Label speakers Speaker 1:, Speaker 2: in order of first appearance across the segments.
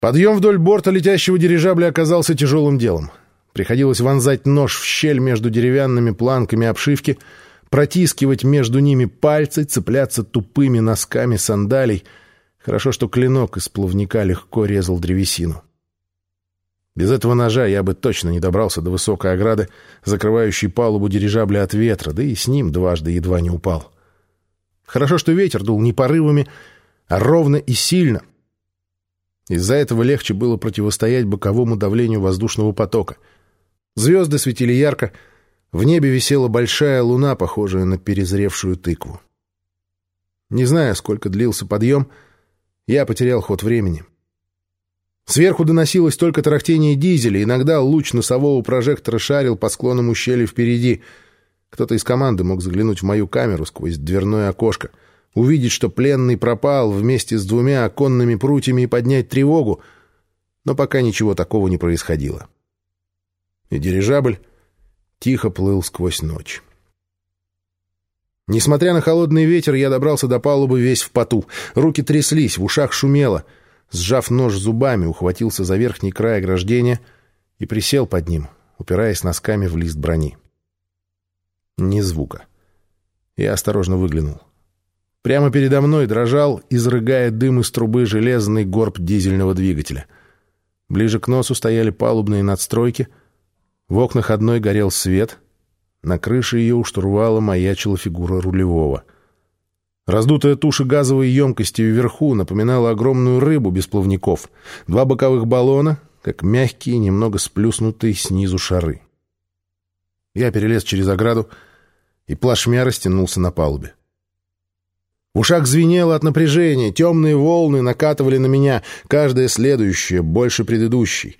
Speaker 1: Подъем вдоль борта летящего дирижабля оказался тяжелым делом. Приходилось вонзать нож в щель между деревянными планками обшивки, протискивать между ними пальцы, цепляться тупыми носками сандалий. Хорошо, что клинок из плавника легко резал древесину. Без этого ножа я бы точно не добрался до высокой ограды, закрывающей палубу дирижабля от ветра, да и с ним дважды едва не упал. Хорошо, что ветер дул не порывами, а ровно и сильно. Из-за этого легче было противостоять боковому давлению воздушного потока. Звезды светили ярко, в небе висела большая луна, похожая на перезревшую тыкву. Не зная, сколько длился подъем, я потерял ход времени. Сверху доносилось только тарахтение дизеля, иногда луч носового прожектора шарил по склонам ущелья впереди. Кто-то из команды мог заглянуть в мою камеру сквозь дверное окошко, увидеть, что пленный пропал вместе с двумя оконными прутьями и поднять тревогу, но пока ничего такого не происходило. И дирижабль тихо плыл сквозь ночь. Несмотря на холодный ветер, я добрался до палубы весь в поту. Руки тряслись, в ушах шумело — сжав нож зубами, ухватился за верхний край ограждения и присел под ним, упираясь носками в лист брони. Ни звука. Я осторожно выглянул. Прямо передо мной дрожал, изрыгая дым из трубы, железный горб дизельного двигателя. Ближе к носу стояли палубные надстройки. В окнах одной горел свет. На крыше ее у штурвала маячила фигура рулевого — Раздутая туша газовой емкости вверху напоминала огромную рыбу без плавников. Два боковых баллона, как мягкие, немного сплюснутые снизу шары. Я перелез через ограду и плашмя растянулся на палубе. В ушах звенело от напряжения, темные волны накатывали на меня, каждая следующая больше предыдущей.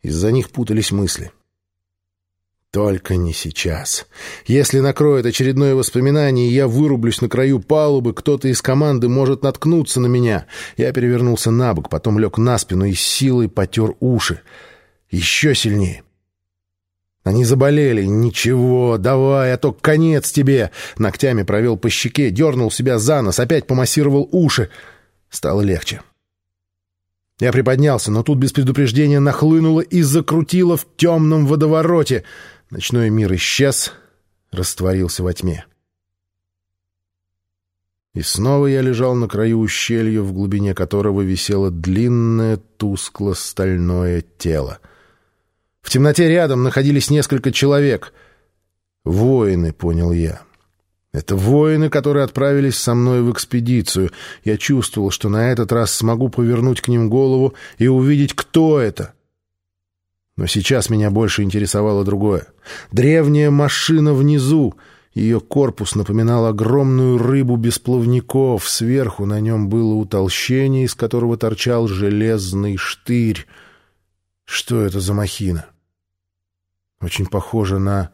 Speaker 1: Из-за них путались мысли — только не сейчас. Если накроет очередное воспоминание, и я вырублюсь на краю палубы, кто-то из команды может наткнуться на меня. Я перевернулся на бок, потом лег на спину и силой потер уши. Еще сильнее. Они заболели. Ничего, давай, а то конец тебе. Ногтями провел по щеке, дернул себя за нос, опять помассировал уши. Стало легче. Я приподнялся, но тут без предупреждения нахлынуло и закрутило в темном водовороте — Ночной мир исчез, растворился во тьме. И снова я лежал на краю ущелья, в глубине которого висело длинное тускло-стальное тело. В темноте рядом находились несколько человек. Воины, понял я. Это воины, которые отправились со мной в экспедицию. Я чувствовал, что на этот раз смогу повернуть к ним голову и увидеть, кто это — но сейчас меня больше интересовало другое. Древняя машина внизу. Ее корпус напоминал огромную рыбу без плавников. Сверху на нем было утолщение, из которого торчал железный штырь. Что это за махина? Очень похоже на...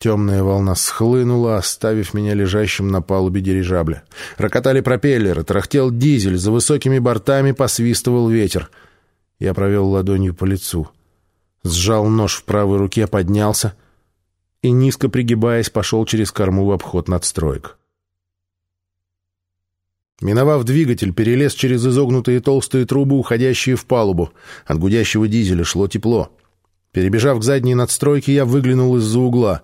Speaker 1: Темная волна схлынула, оставив меня лежащим на палубе дирижабля. Рокотали пропеллеры, трахтел дизель, за высокими бортами посвистывал ветер — я провел ладонью по лицу. Сжал нож в правой руке, поднялся и, низко пригибаясь, пошел через корму в обход надстроек. Миновав двигатель, перелез через изогнутые толстые трубы, уходящие в палубу. От гудящего дизеля шло тепло. Перебежав к задней надстройке, я выглянул из-за угла.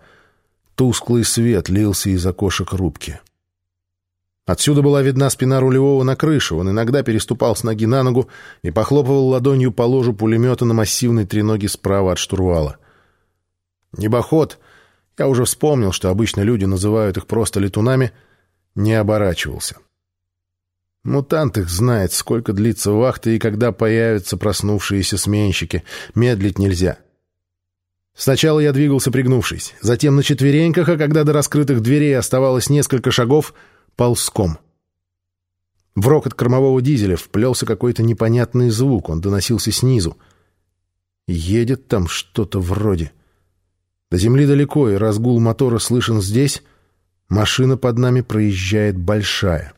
Speaker 1: Тусклый свет лился из окошек рубки. Отсюда была видна спина рулевого на крыше. Он иногда переступал с ноги на ногу и похлопывал ладонью по ложу пулемета на массивной треноге справа от штурвала. Небоход, я уже вспомнил, что обычно люди называют их просто летунами, не оборачивался. Мутант их знает, сколько длится вахта и когда появятся проснувшиеся сменщики. Медлить нельзя. Сначала я двигался пригнувшись, затем на четвереньках, а когда до раскрытых дверей оставалось несколько шагов — ползком. В рокот кормового дизеля вплелся какой-то непонятный звук, он доносился снизу. Едет там что-то вроде. До земли далеко, и разгул мотора слышен здесь. Машина под нами проезжает большая.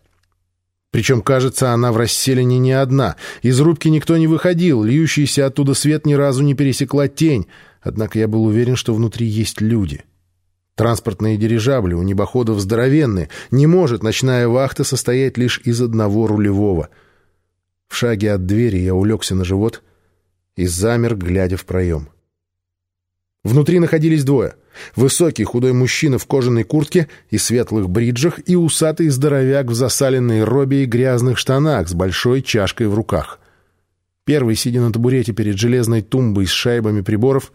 Speaker 1: Причем, кажется, она в расселении не одна. Из рубки никто не выходил, льющийся оттуда свет ни разу не пересекла тень. Однако я был уверен, что внутри есть люди. — Транспортные дирижабли у небоходов здоровенные. Не может ночная вахта состоять лишь из одного рулевого. В шаге от двери я улегся на живот и замер, глядя в проем. Внутри находились двое. Высокий худой мужчина в кожаной куртке и светлых бриджах и усатый здоровяк в засаленной робе и грязных штанах с большой чашкой в руках. Первый, сидя на табурете перед железной тумбой с шайбами приборов,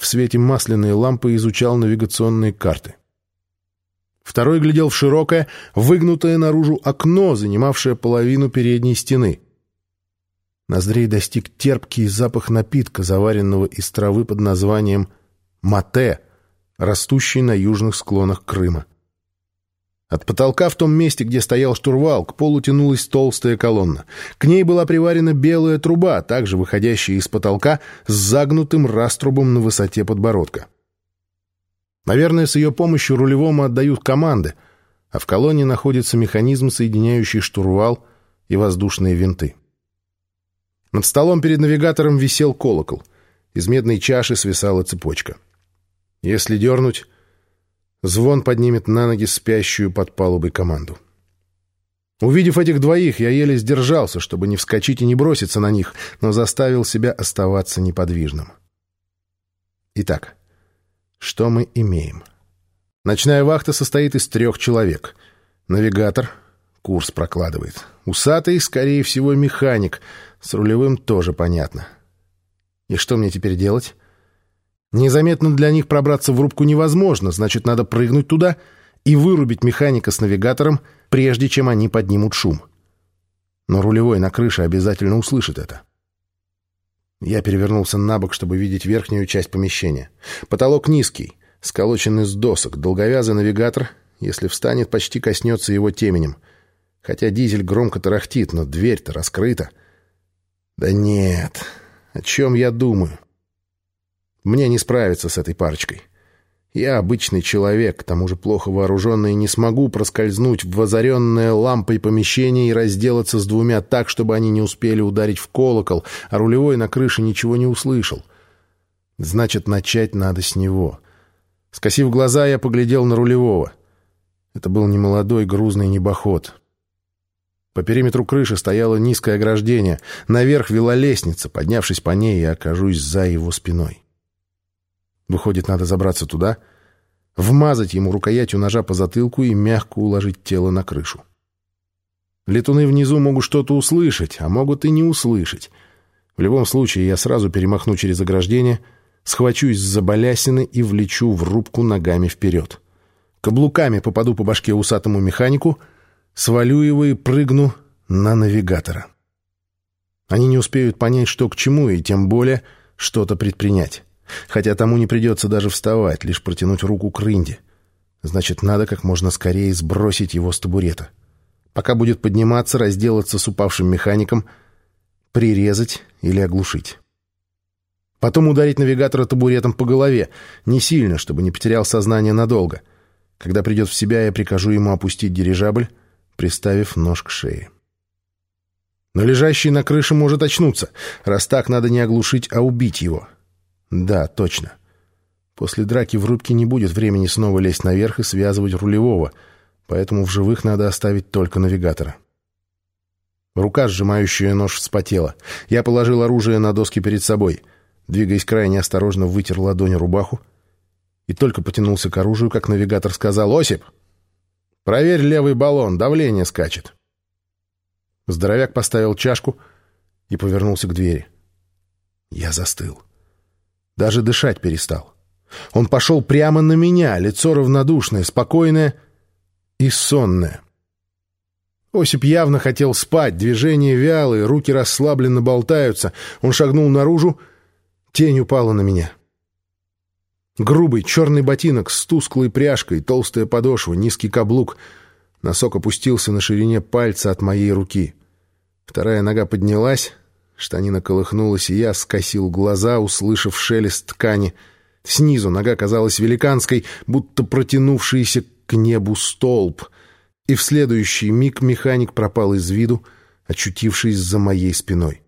Speaker 1: в свете масляной лампы изучал навигационные карты. Второй глядел в широкое, выгнутое наружу окно, занимавшее половину передней стены. Ноздрей достиг терпкий запах напитка, заваренного из травы под названием «мате», растущий на южных склонах Крыма. От потолка в том месте, где стоял штурвал, к полу тянулась толстая колонна. К ней была приварена белая труба, также выходящая из потолка с загнутым раструбом на высоте подбородка. Наверное, с ее помощью рулевому отдают команды, а в колонне находится механизм, соединяющий штурвал и воздушные винты. Над столом перед навигатором висел колокол. Из медной чаши свисала цепочка. Если дернуть, Звон поднимет на ноги спящую под палубой команду. Увидев этих двоих, я еле сдержался, чтобы не вскочить и не броситься на них, но заставил себя оставаться неподвижным. Итак, что мы имеем? Ночная вахта состоит из трех человек. Навигатор курс прокладывает. Усатый, скорее всего, механик. С рулевым тоже понятно. И что мне теперь делать? Незаметно для них пробраться в рубку невозможно, значит, надо прыгнуть туда и вырубить механика с навигатором, прежде чем они поднимут шум. Но рулевой на крыше обязательно услышит это. Я перевернулся на бок, чтобы видеть верхнюю часть помещения. Потолок низкий, сколочен из досок, долговязый навигатор, если встанет, почти коснется его теменем. Хотя дизель громко тарахтит, но дверь-то раскрыта. Да нет, о чем я думаю? Мне не справиться с этой парочкой. Я обычный человек, к тому же плохо вооруженный, не смогу проскользнуть в озаренное лампой помещение и разделаться с двумя так, чтобы они не успели ударить в колокол, а рулевой на крыше ничего не услышал. Значит, начать надо с него. Скосив глаза, я поглядел на рулевого. Это был немолодой грузный небоход. По периметру крыши стояло низкое ограждение. Наверх вела лестница. Поднявшись по ней, я окажусь за его спиной. Выходит, надо забраться туда, вмазать ему рукоятью ножа по затылку и мягко уложить тело на крышу. Летуны внизу могут что-то услышать, а могут и не услышать. В любом случае, я сразу перемахну через ограждение, схвачусь за балясины и влечу в рубку ногами вперед. Каблуками попаду по башке усатому механику, свалю его и прыгну на навигатора. Они не успеют понять, что к чему, и тем более что-то предпринять. Хотя тому не придется даже вставать, лишь протянуть руку к рынде. Значит, надо как можно скорее сбросить его с табурета. Пока будет подниматься, разделаться с упавшим механиком, прирезать или оглушить. Потом ударить навигатора табуретом по голове, не сильно, чтобы не потерял сознание надолго. Когда придет в себя, я прикажу ему опустить дирижабль, приставив нож к шее. Но лежащий на крыше может очнуться. Раз так, надо не оглушить, а убить его. — да, точно. После драки в рубке не будет времени снова лезть наверх и связывать рулевого, поэтому в живых надо оставить только навигатора. Рука, сжимающая нож, вспотела. Я положил оружие на доски перед собой. Двигаясь крайне осторожно, вытер ладонь рубаху и только потянулся к оружию, как навигатор сказал «Осип, проверь левый баллон, давление скачет». Здоровяк поставил чашку и повернулся к двери. Я застыл. Даже дышать перестал. Он пошел прямо на меня, лицо равнодушное, спокойное и сонное. Осип явно хотел спать, движения вялые, руки расслабленно болтаются. Он шагнул наружу, тень упала на меня. Грубый черный ботинок с тусклой пряжкой, толстая подошва, низкий каблук. Носок опустился на ширине пальца от моей руки. Вторая нога поднялась, Штанина колыхнулась, и я скосил глаза, услышав шелест ткани. Снизу нога казалась великанской, будто протянувшийся к небу столб. И в следующий миг механик пропал из виду, очутившись за моей спиной.